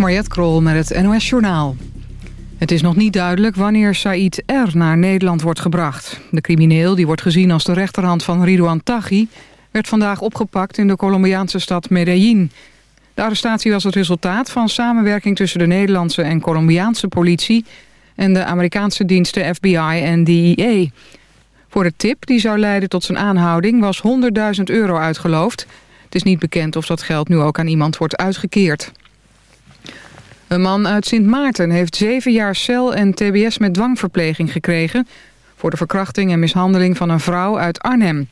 Mariette Krol met het NOS Journaal. Het is nog niet duidelijk wanneer Said R. naar Nederland wordt gebracht. De crimineel, die wordt gezien als de rechterhand van Ridouan Taghi... werd vandaag opgepakt in de Colombiaanse stad Medellin. De arrestatie was het resultaat van samenwerking tussen de Nederlandse en Colombiaanse politie... en de Amerikaanse diensten FBI en DEA. Voor de tip die zou leiden tot zijn aanhouding was 100.000 euro uitgeloofd. Het is niet bekend of dat geld nu ook aan iemand wordt uitgekeerd. Een man uit Sint Maarten heeft zeven jaar cel en tbs met dwangverpleging gekregen... voor de verkrachting en mishandeling van een vrouw uit Arnhem.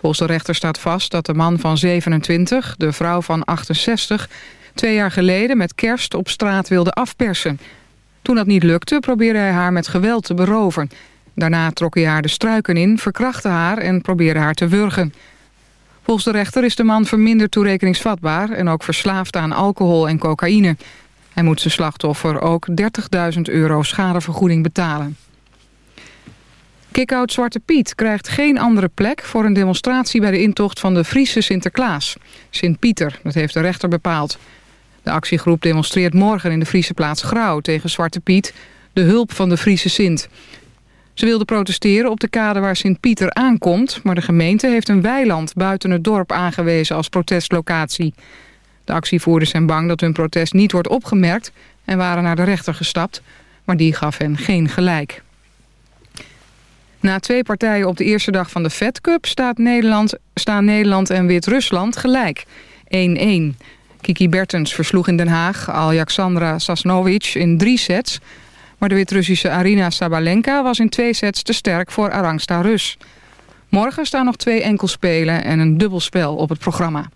Volgens de rechter staat vast dat de man van 27, de vrouw van 68... twee jaar geleden met kerst op straat wilde afpersen. Toen dat niet lukte probeerde hij haar met geweld te beroven. Daarna trok hij haar de struiken in, verkrachtte haar en probeerde haar te wurgen. Volgens de rechter is de man verminderd toerekeningsvatbaar... en ook verslaafd aan alcohol en cocaïne... Hij moet zijn slachtoffer ook 30.000 euro schadevergoeding betalen. Kickout Zwarte Piet krijgt geen andere plek voor een demonstratie bij de intocht van de Friese Sinterklaas. Sint-Pieter, dat heeft de rechter bepaald. De actiegroep demonstreert morgen in de Friese plaats Grauw tegen Zwarte Piet, de hulp van de Friese Sint. Ze wilden protesteren op de kade waar Sint-Pieter aankomt, maar de gemeente heeft een weiland buiten het dorp aangewezen als protestlocatie. De actievoerders zijn bang dat hun protest niet wordt opgemerkt... en waren naar de rechter gestapt, maar die gaf hen geen gelijk. Na twee partijen op de eerste dag van de Fed Cup... Staat Nederland, staan Nederland en Wit-Rusland gelijk. 1-1. Kiki Bertens versloeg in Den Haag Aljaksandra Sasnovic in drie sets... maar de Wit-Russische Arina Sabalenka was in twee sets te sterk voor Arangsta Rus. Morgen staan nog twee enkelspelen en een dubbelspel op het programma.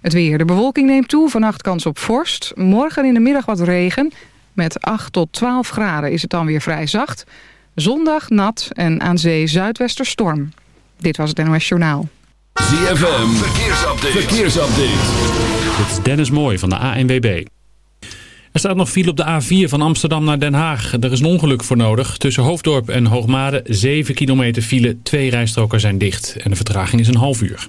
Het weer. De bewolking neemt toe. Vannacht kans op vorst. Morgen in de middag wat regen. Met 8 tot 12 graden is het dan weer vrij zacht. Zondag nat en aan zee zuidwester storm. Dit was het NOS Journaal. ZFM. Verkeersupdate. Verkeersupdate. Dit is Dennis Mooij van de ANWB. Er staat nog file op de A4 van Amsterdam naar Den Haag. Er is een ongeluk voor nodig. Tussen Hoofddorp en Hoogmade 7 kilometer file. Twee rijstroken zijn dicht en de vertraging is een half uur.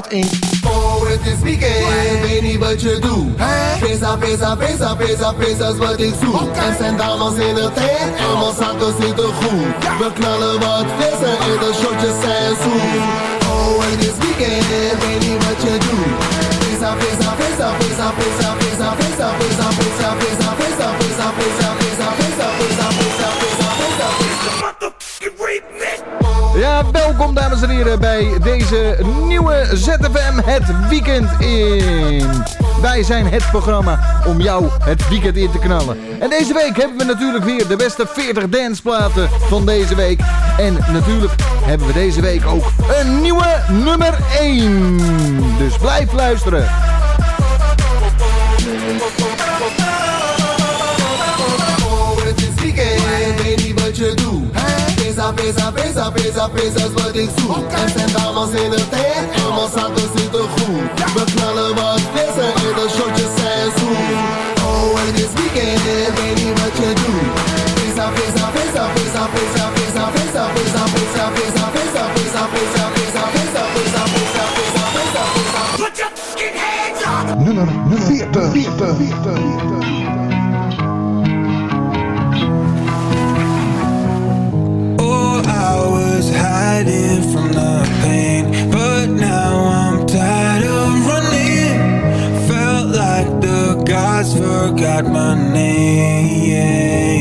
Hard in. Oh, het is weekend, weet niet wat je doet. Pesa, pesa, pesa, pesa, pesa is wat ik zoek. Er zijn dames in de tent en mijn zakken zitten goed. We knallen wat vissen en de shotjes zijn zoet. Oh, het is weekend, weet niet wat je doet. Pesa, pesa, pesa, pesa, pesa, pesa, pesa, pesa, pesa, pesa, pesa, pesa, pesa, pesa, pesa, pesa, pesa, pesa, pesa, pesa. Ja, welkom dames en heren bij deze nieuwe ZFM Het Weekend in. Wij zijn het programma om jou het weekend in te knallen. En deze week hebben we natuurlijk weer de beste 40 danceplaten van deze week. En natuurlijk hebben we deze week ook een nieuwe nummer 1. Dus blijf luisteren. pizza, pizza, pizza, pizza is wat ik zoek. Okay. Zijn dames in het tent en mijn zitten goed. We knallen wat flessen en de shotjes zijn zoet. Oh, en dit weekend weet niet wat je doet. Pizza, pizza, pizza, pizza, up! from the pain, but now I'm tired of running. Felt like the gods forgot my name.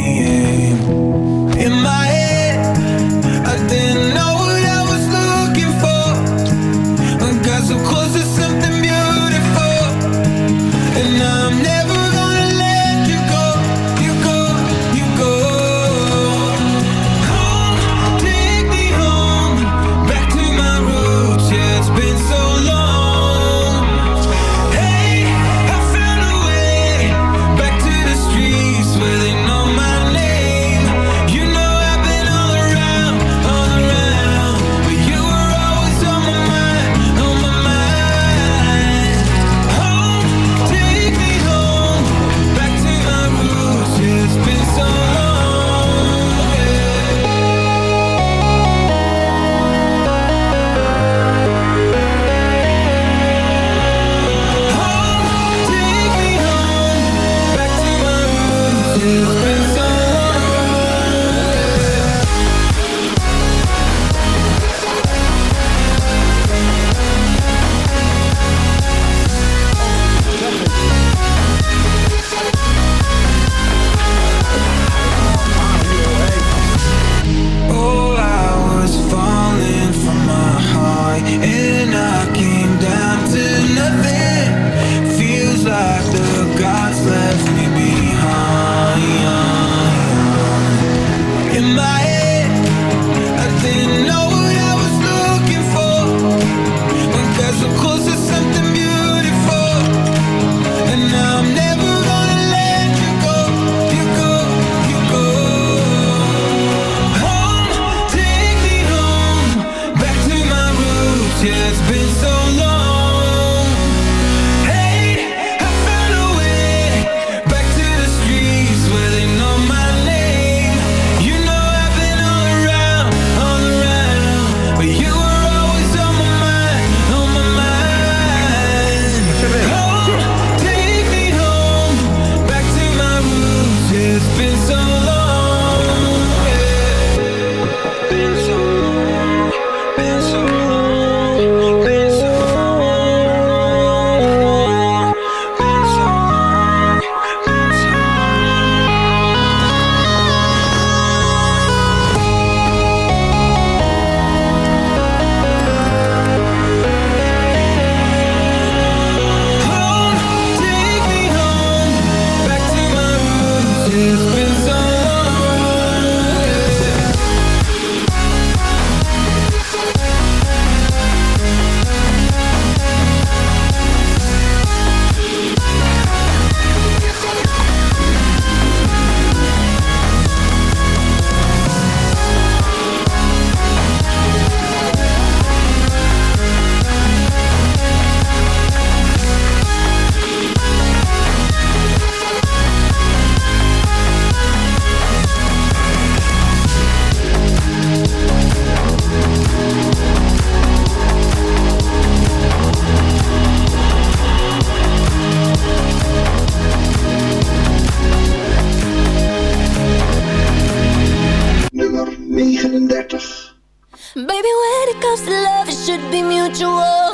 should be mutual.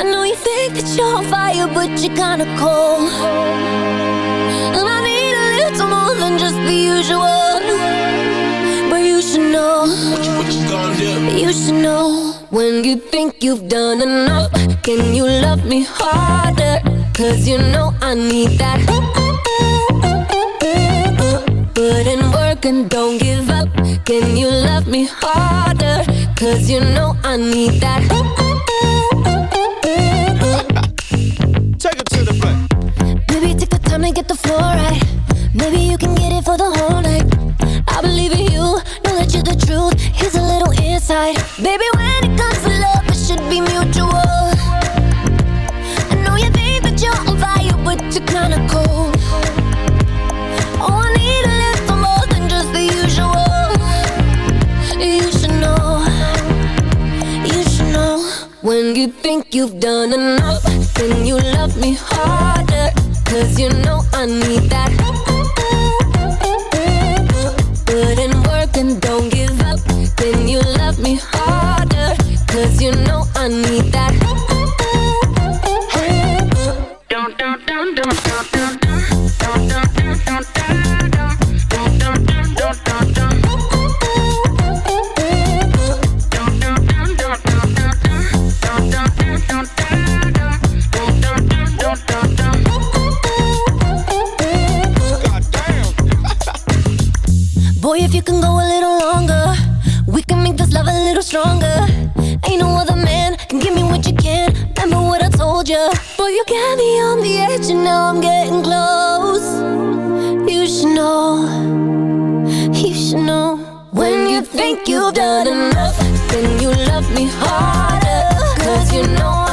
I know you think that you're on fire But you're kinda cold. And I need a little more than just the usual. But you should know. What you, what you gonna do? You should know. When you think you've done enough Can you love me harder? Cause you know I need that. Put in work and don't give up. Can you love me harder? Cause you know I need that. Take it to the bank. Maybe take the time to get the floor right. Maybe you can get it for the whole night. I believe in you, know that you're the truth. Here's a little insight. Baby, when it comes to love, it should be mutual. I know you think that you're on fire, but you're kinda cold. You think you've done enough, then you love me harder. Cause you know I need that. If you can go a little longer, we can make this love a little stronger. Ain't no other man can give me what you can. Remember what I told you. Boy, you got me on the edge, and now I'm getting close. You should know, you should know. When you think you've done enough, then you love me harder. Cause you know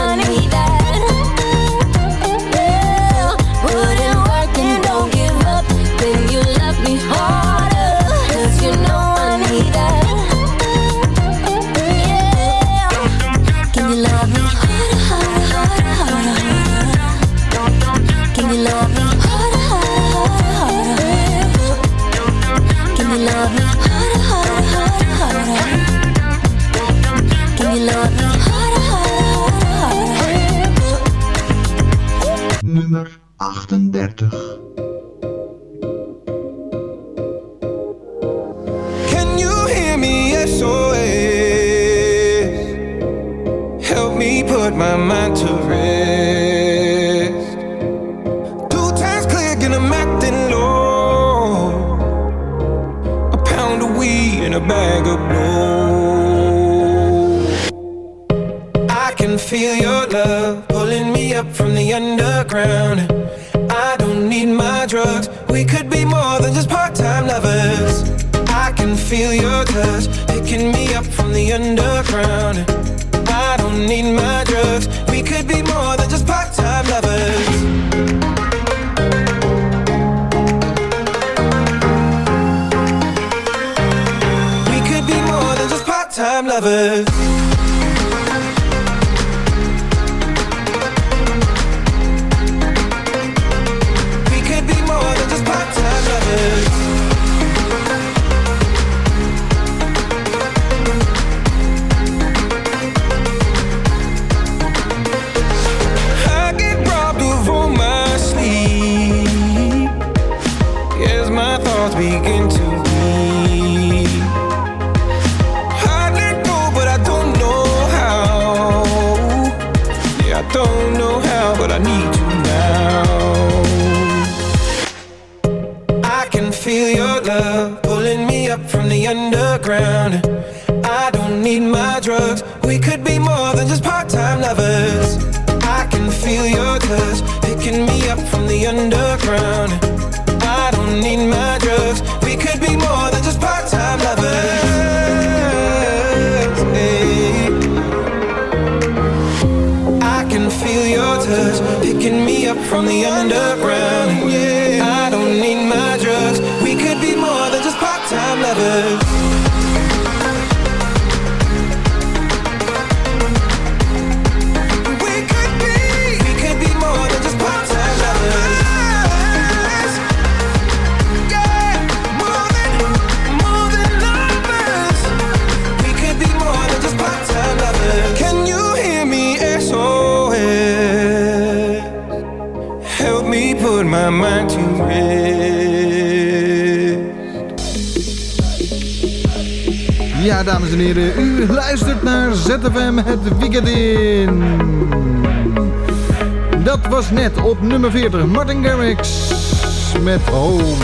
met Home.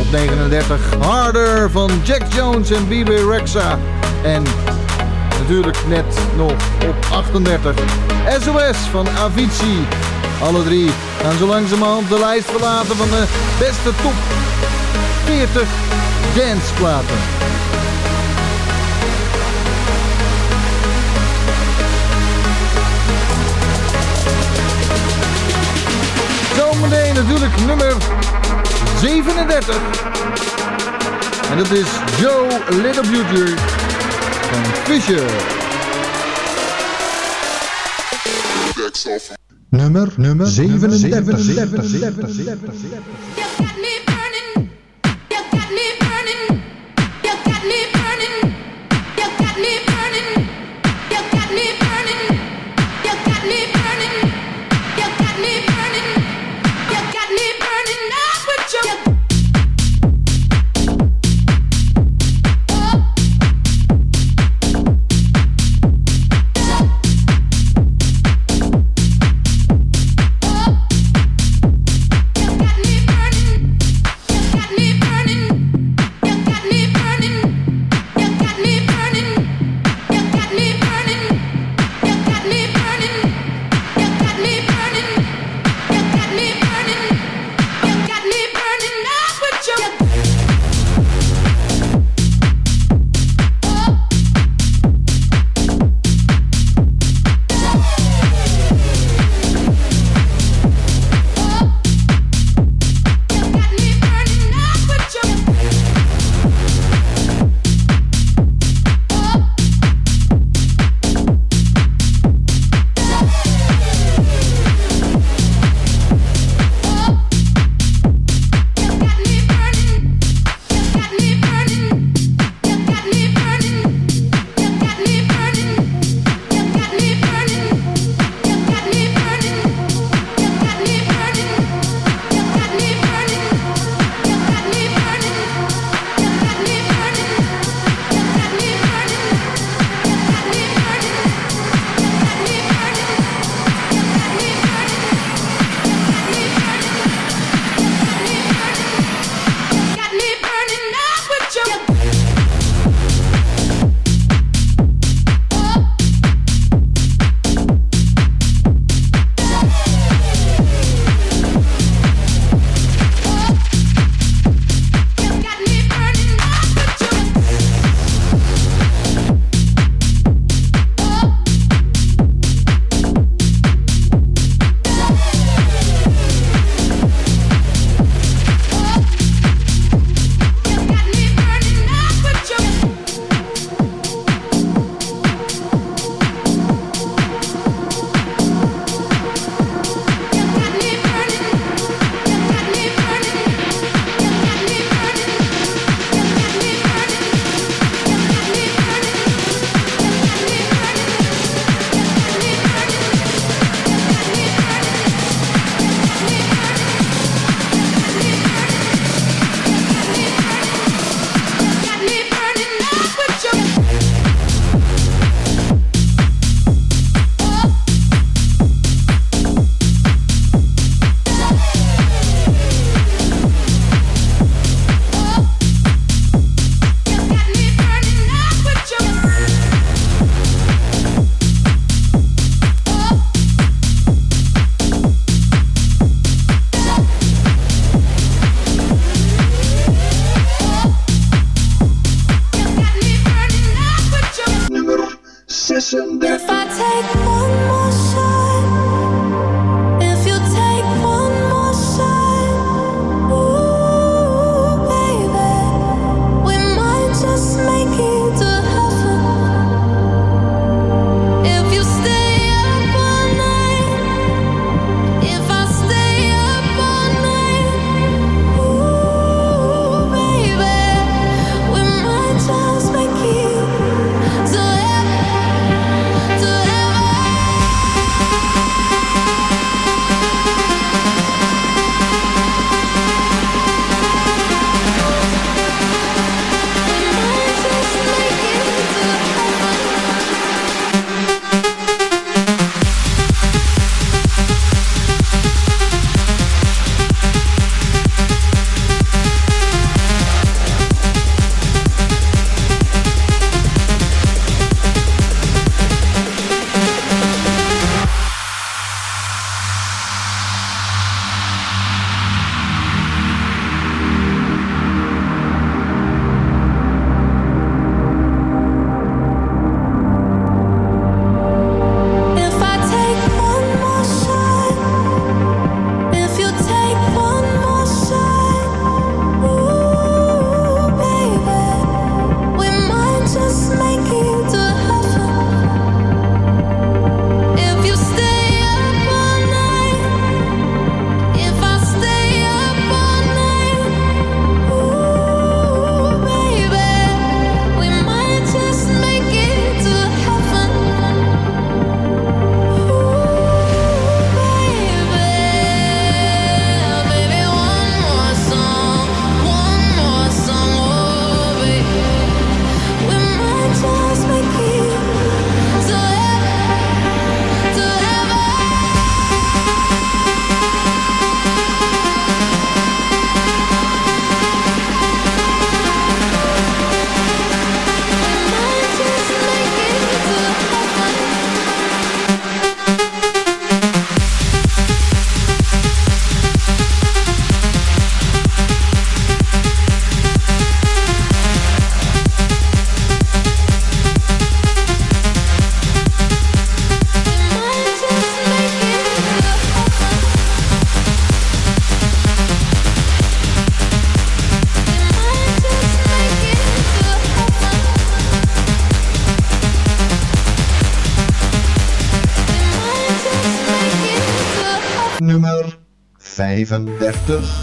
Op 39 Harder van Jack Jones en BB Rexa. En natuurlijk net nog op 38 SOS van Avicii. Alle drie gaan zo langzamerhand de lijst verlaten van de beste top 40 danceplaten. Zometeen natuurlijk nummer 37. En dat is Joe Little Beauty van Fisher. Nummer, nummer 37. 37. 37. 37. The.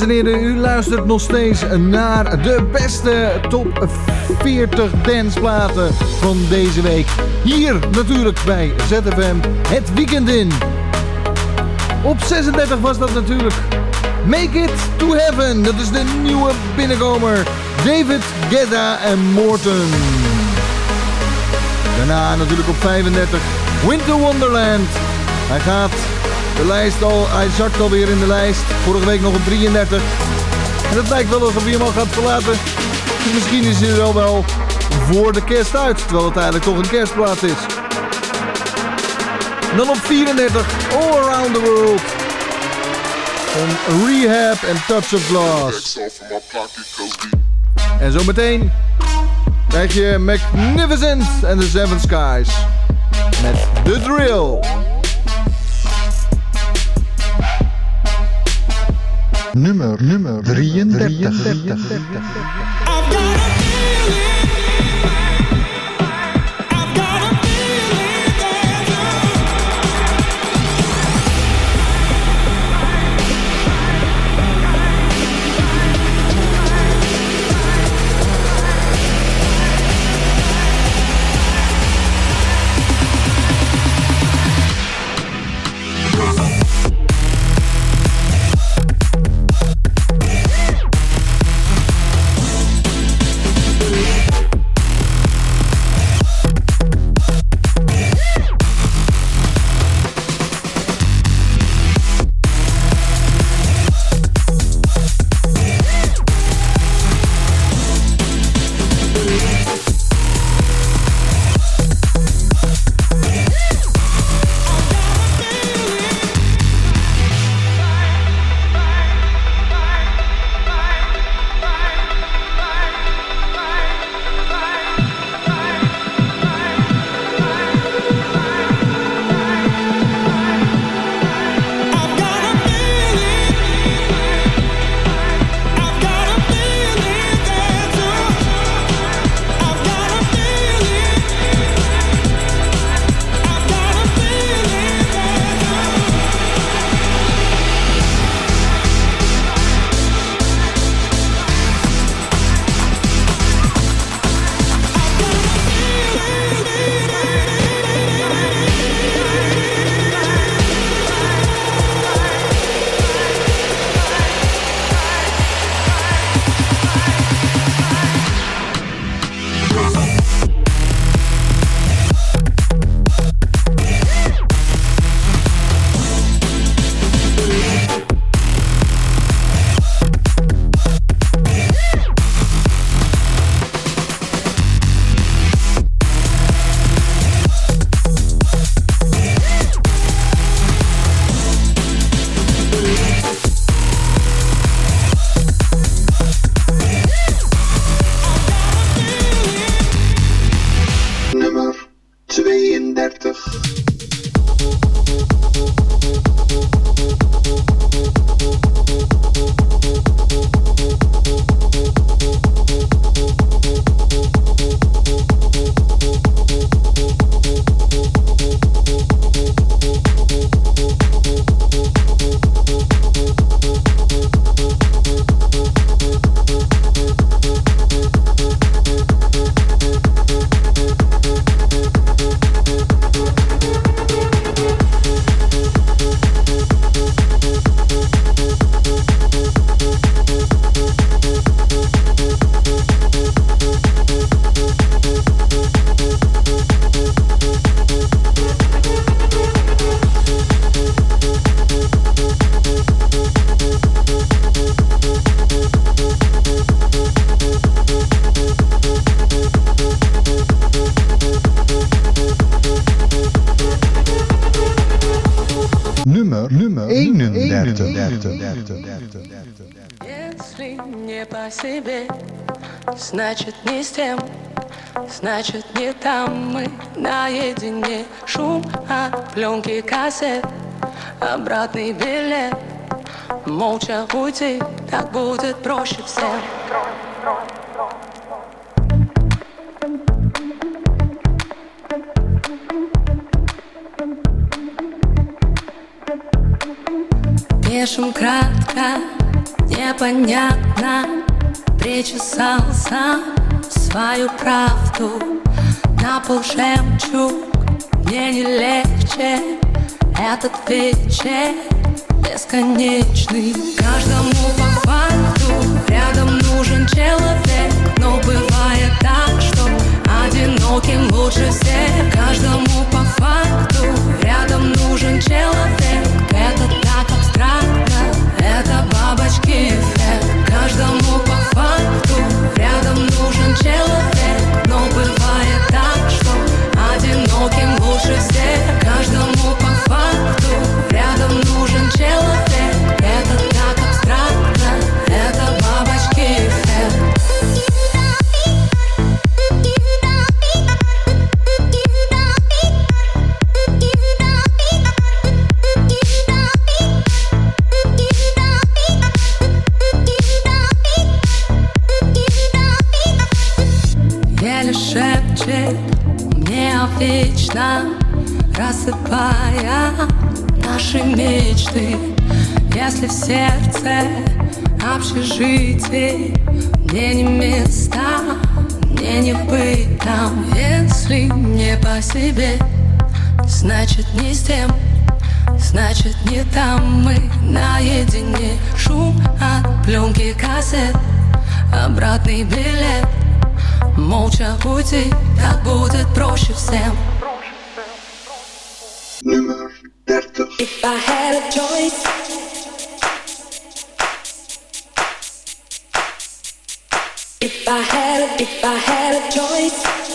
En heren, u luistert nog steeds naar de beste top 40 danceplaten van deze week. Hier natuurlijk bij ZFM het weekend in. Op 36 was dat natuurlijk Make It To Heaven. Dat is de nieuwe binnenkomer. David Guetta en Morton. Daarna natuurlijk op 35 Winter Wonderland. Hij gaat de lijst al, hij zakt alweer in de lijst. Vorige week nog op 33. En het lijkt wel alsof hij hem gaat verlaten. Dus misschien is hij er wel voor de kerst uit. Terwijl het eigenlijk toch een kerstplaat is. En dan op 34 All Around the World. Van Rehab en Touch of Glass. En zometeen krijg je Magnificent and the Seven Skies. Met The Drill. nummer, nummer 33. 33. 33. Nummer, nummer 31. Если не по себе, значит не с тем, значит не там мы наедине. Шум от пленки кассет, обратный билет. Молча уйти, так будет проще всем. Пишем кратко, непонятно Причесался свою правду. На пол жемчуг Мне не легче Этот вечер бесконечный. Каждому по факту Рядом нужен человек Но бывает так, что Одиноким лучше всех. Каждому по факту Рядом нужен человек абстрактно Это бабочки эффект Каждому по факту Рядом нужен человек. Но бывает так, что Одиноким лучше всех. Каждому по факту Рядом нужен человек Рассыпая наши мечты. Если в сердце общежитие Мне не места, мне не быть там. Если не по себе, значит не с тем Значит не там. Мы наедине. Шум от пленки кассет Обратный билет. Молча уйти, так будет проще всем If I had a choice, if I had a, if I had a choice,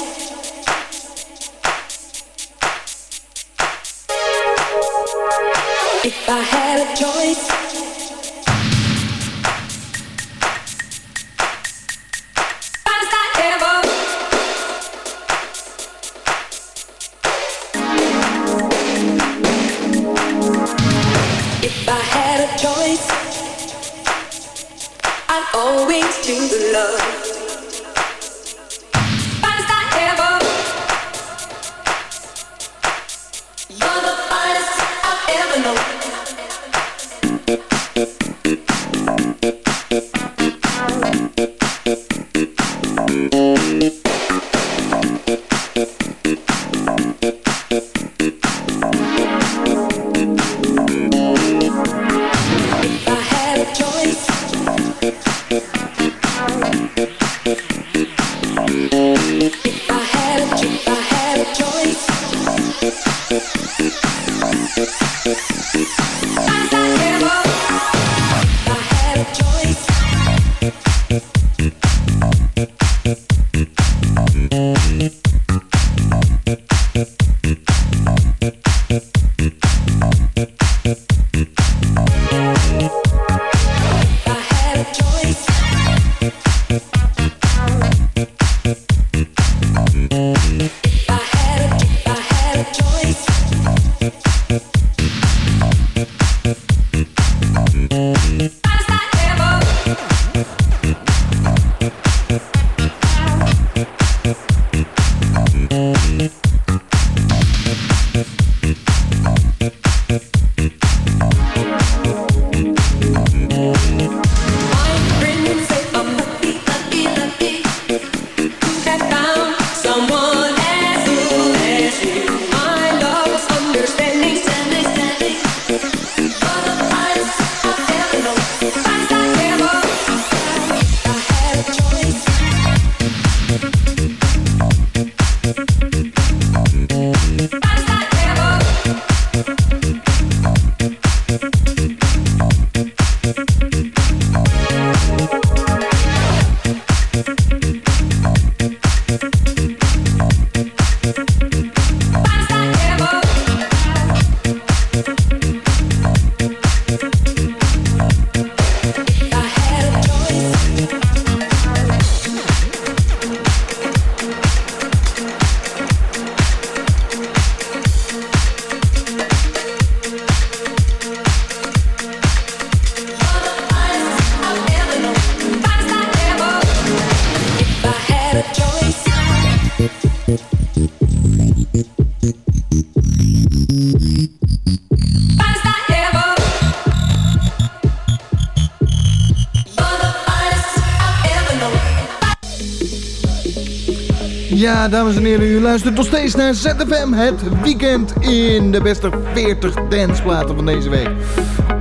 Ja, dames en heren, u luistert nog steeds naar ZFM, het weekend in de beste 40 danceplaten van deze week.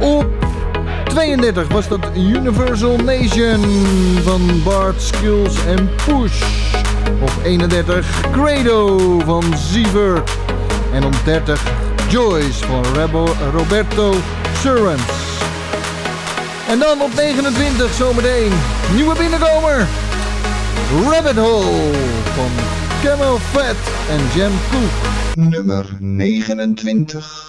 Op 32 was dat Universal Nation van Bart Skills en Push. Op 31 Credo van Ziever. En op 30 Joyce van Roberto Surrens. En dan op 29 zometeen nieuwe binnenkomer. Rabbit Hole van Camel Fat en Jam Cook. Nummer 29.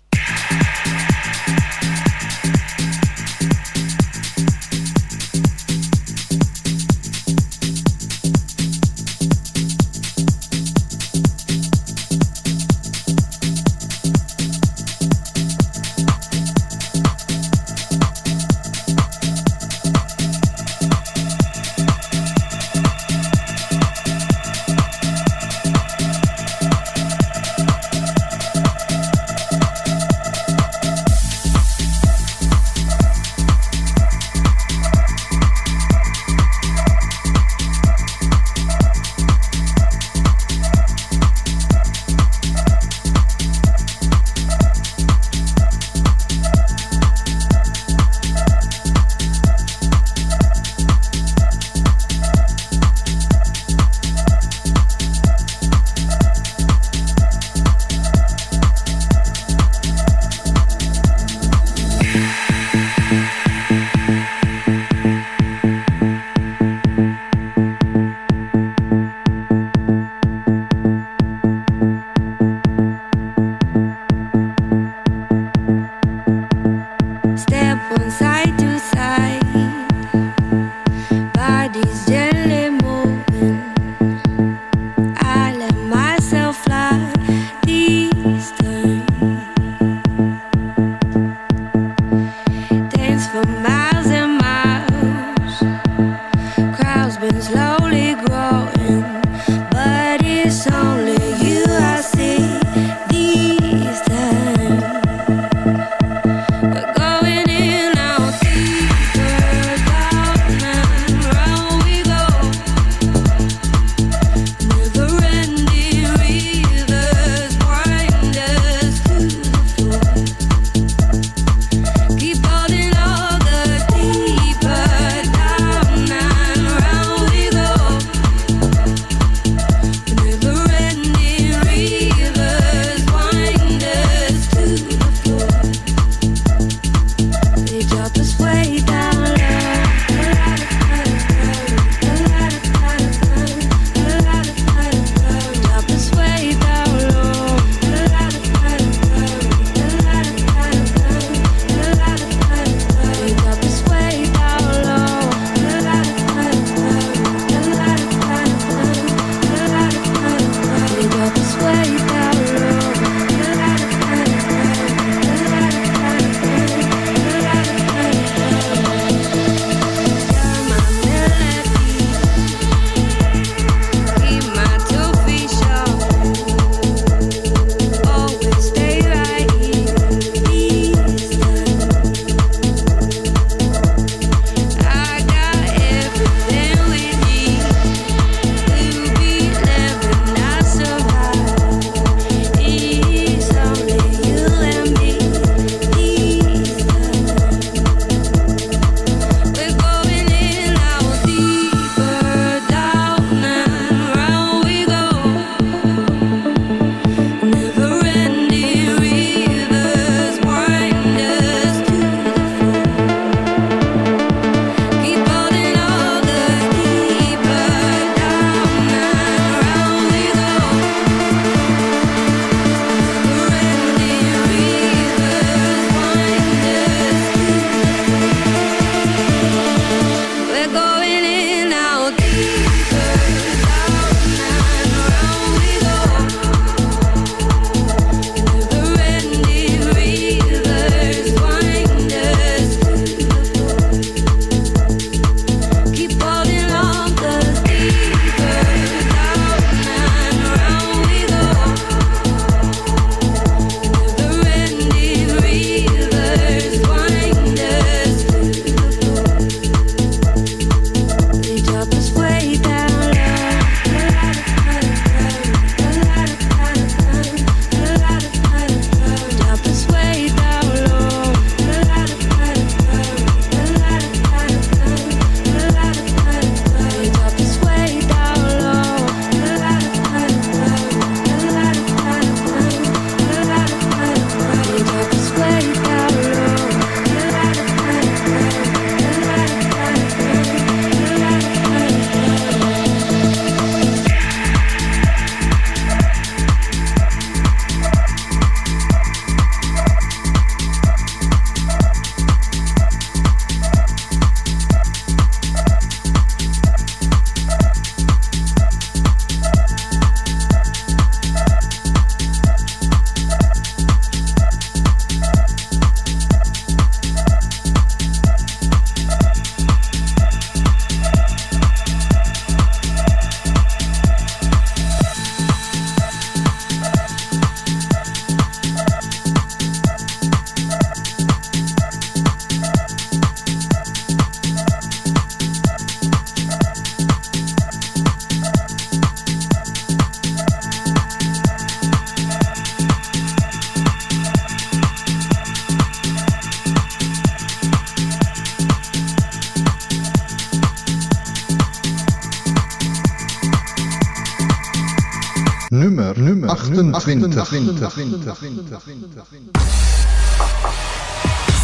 nach Winter, Winter, Winter, Winter, Winter, Winter.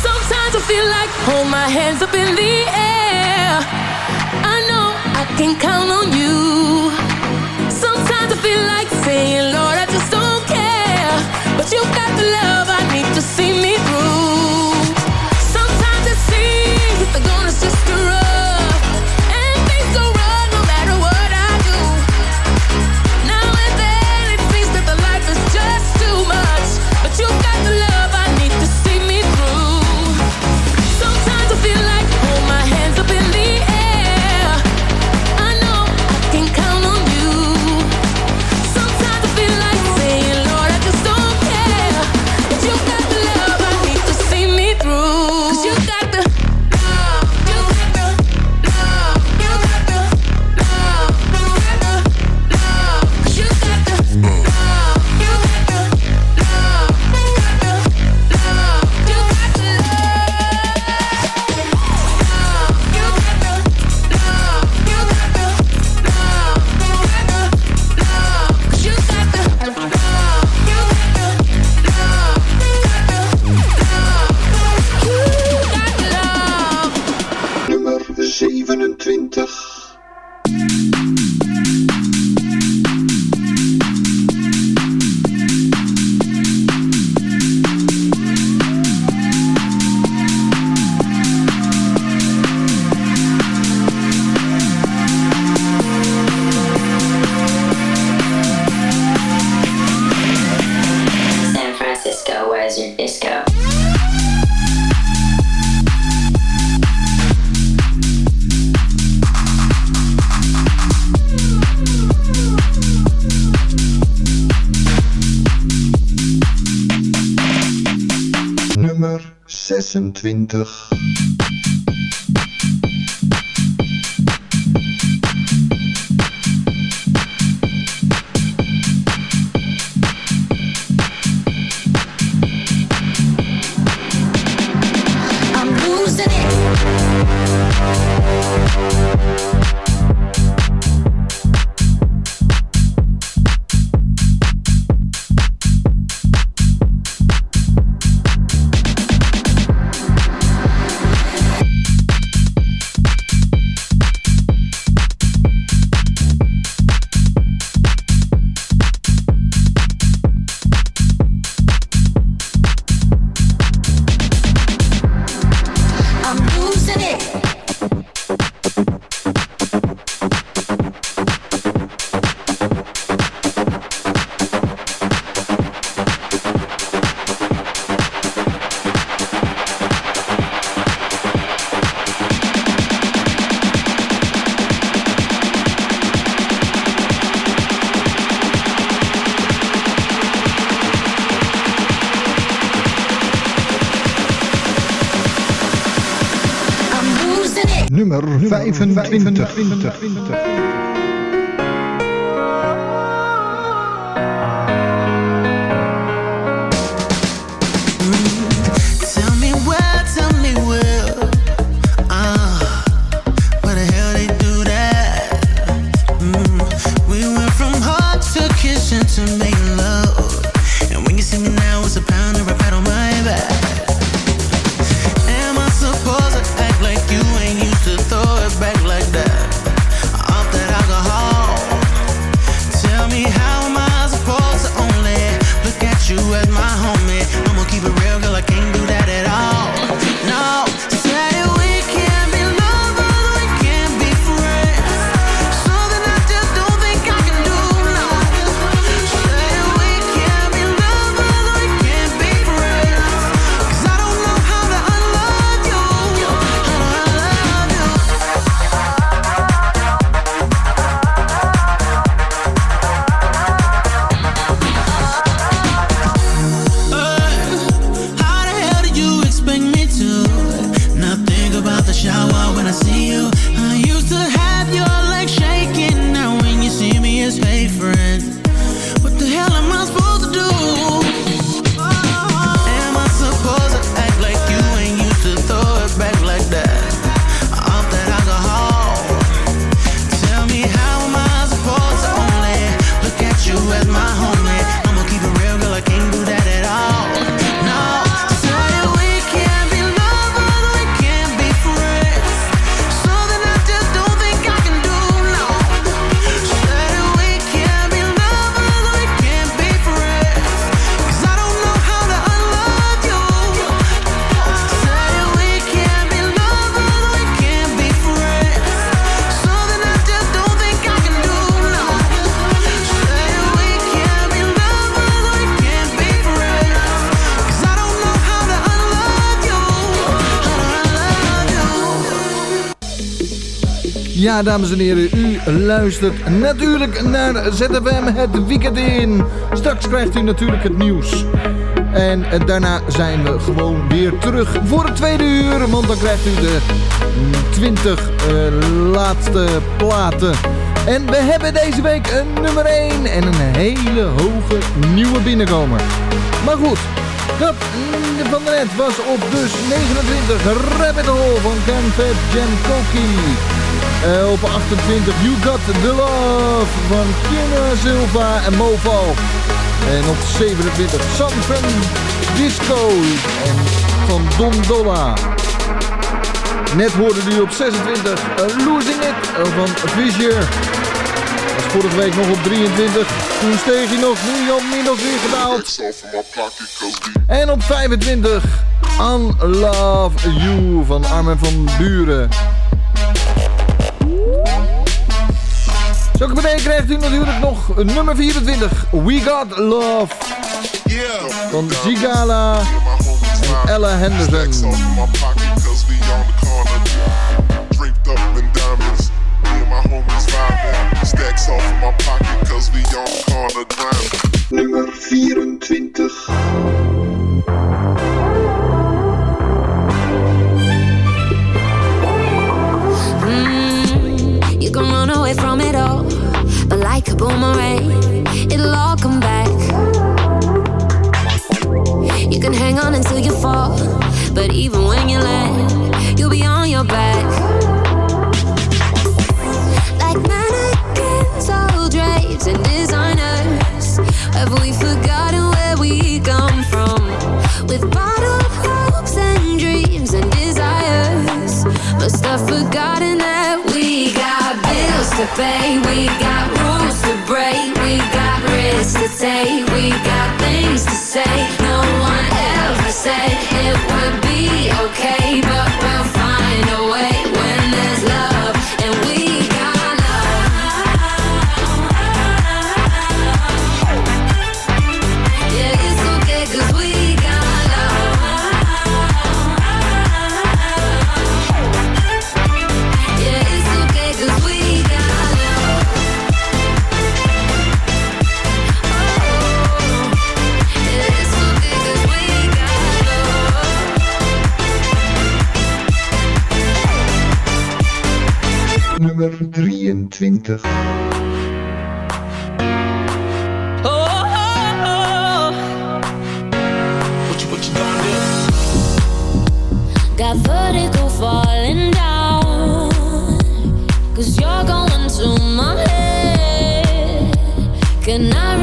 Sometimes I feel like hold my hands up in the air. I know I can count on you. Sometimes I feel like saying, Lord, I just don't care. But you've got the love. Winter. فن انت different. Dames en heren, u luistert natuurlijk naar ZFM het weekend in. Straks krijgt u natuurlijk het nieuws. En eh, daarna zijn we gewoon weer terug voor het tweede uur. Want dan krijgt u de mm, 20 eh, laatste platen. En we hebben deze week een nummer 1 en een hele hoge nieuwe binnenkomer. Maar goed, dat mm, van de net was op dus 29 Rabbit Hole van Fat Jen Eh, op 28 You Got The Love van Kina Silva en Mofo. En op 27 San Francisco en van Don Dolla. Net hoorde u op 26 eh, Losing It eh, van Fisher. Was vorige week nog op 23. Toen steeg hij nog, nu al inmiddels weer gedaald. En op 25 Unlove You van Armin van Buren. Zo ik meteen krijgt u natuurlijk nog nummer 24. We Got Love. Van Zigala en Ella Henderson. Nummer 24. Boomerang, it'll all come back. You can hang on until you fall, but even when you land, you'll be on your back. Like mannequins, all drapes and designers, have we forgotten where we come from? With bottled hopes and dreams and desires, must have forgotten that to pay, we got rules to break, we got risks to take, we got things to say. No one ever said it would be okay, but 23. Got vertigo falling down. Cause you're going to my head. Can I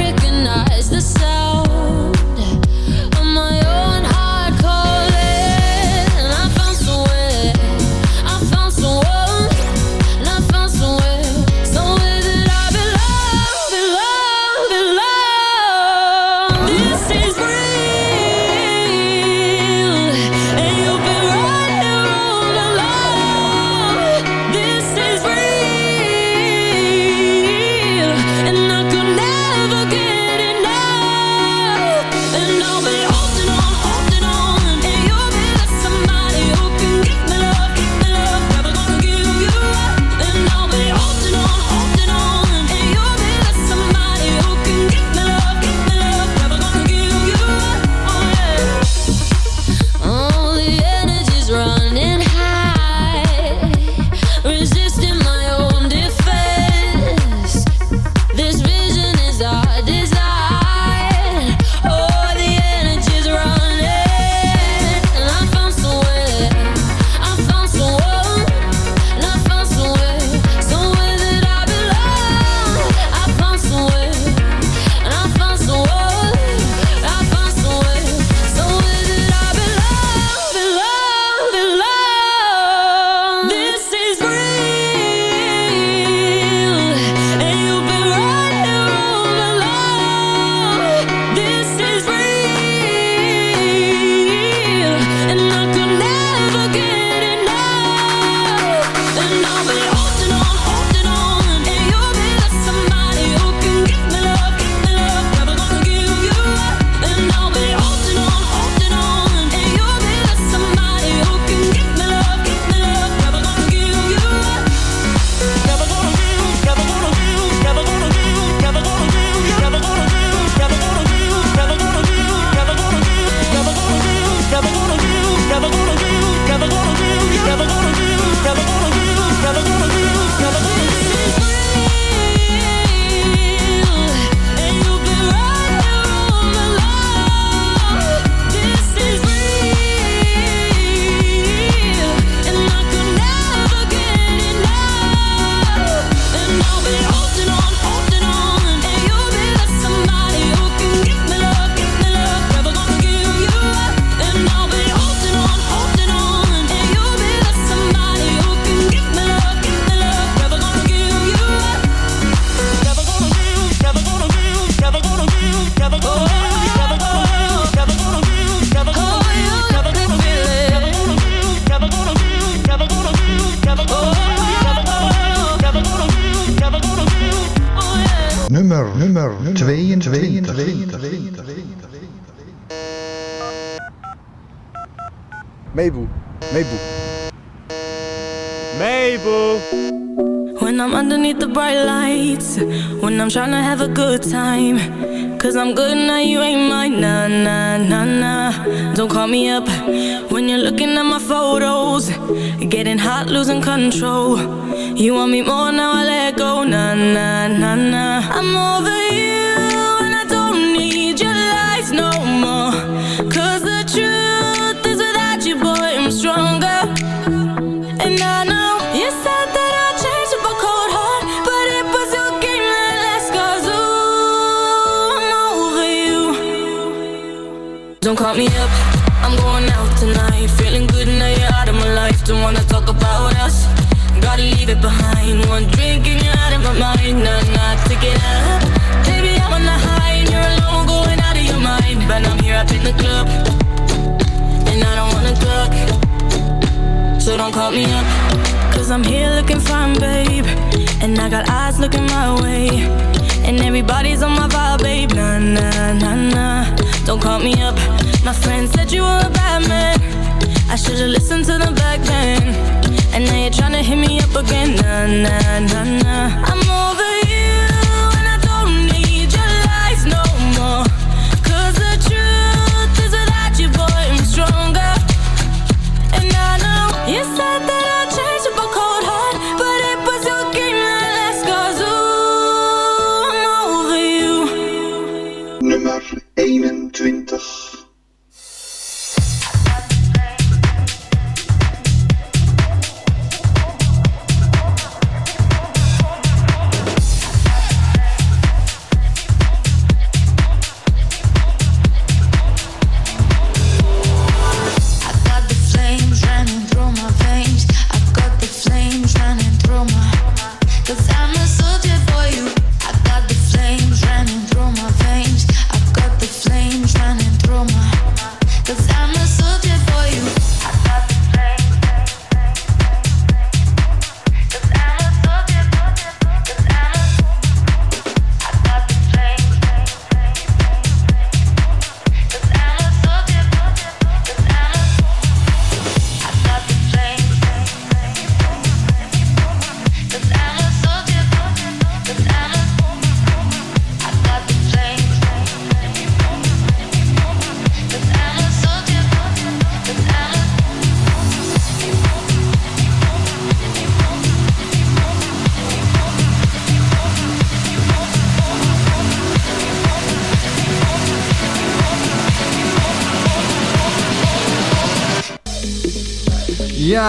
call me up when you're looking at my photos. Getting hot, losing control. You want me more now, I let go. Nah, nah, nah, nah. I'm over Baby, I'm on the high and you're alone, going out of your mind. But I'm here up in the club, and I don't wanna talk. So don't call me up. Cause I'm here looking fine, babe. And I got eyes looking my way. And everybody's on my vibe, babe. Nah, nah, nah, nah. Don't call me up. My friend said you were a bad man. I should've listened to the back then. And now you're tryna hit me up again. Nah, nah, nah, nah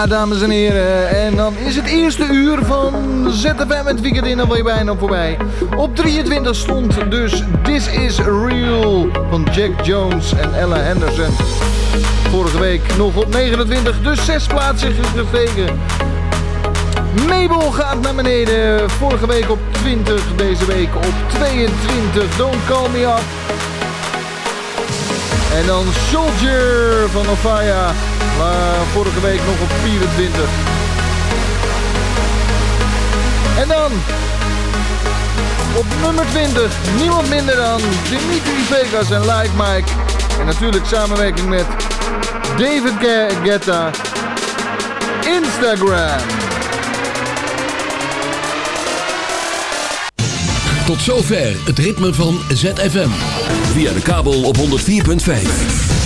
Dames en heren. En dan is het eerste uur van ZFM het weekend in alweer bijna voorbij. Op 23 stond dus This Is Real van Jack Jones en Ella Henderson. Vorige week nog op 29, dus zes plaatsen gestegen. Mabel gaat naar beneden. Vorige week op 20, deze week op 22. Don't Call Me Up. En dan Soldier van Ofaya. Maar vorige week nog op 24. En dan op nummer 20 niemand minder dan Dimitri Vegas en Like Mike. En natuurlijk samenwerking met David Guetta. Instagram. Tot zover het ritme van ZFM. Via de kabel op 104.5.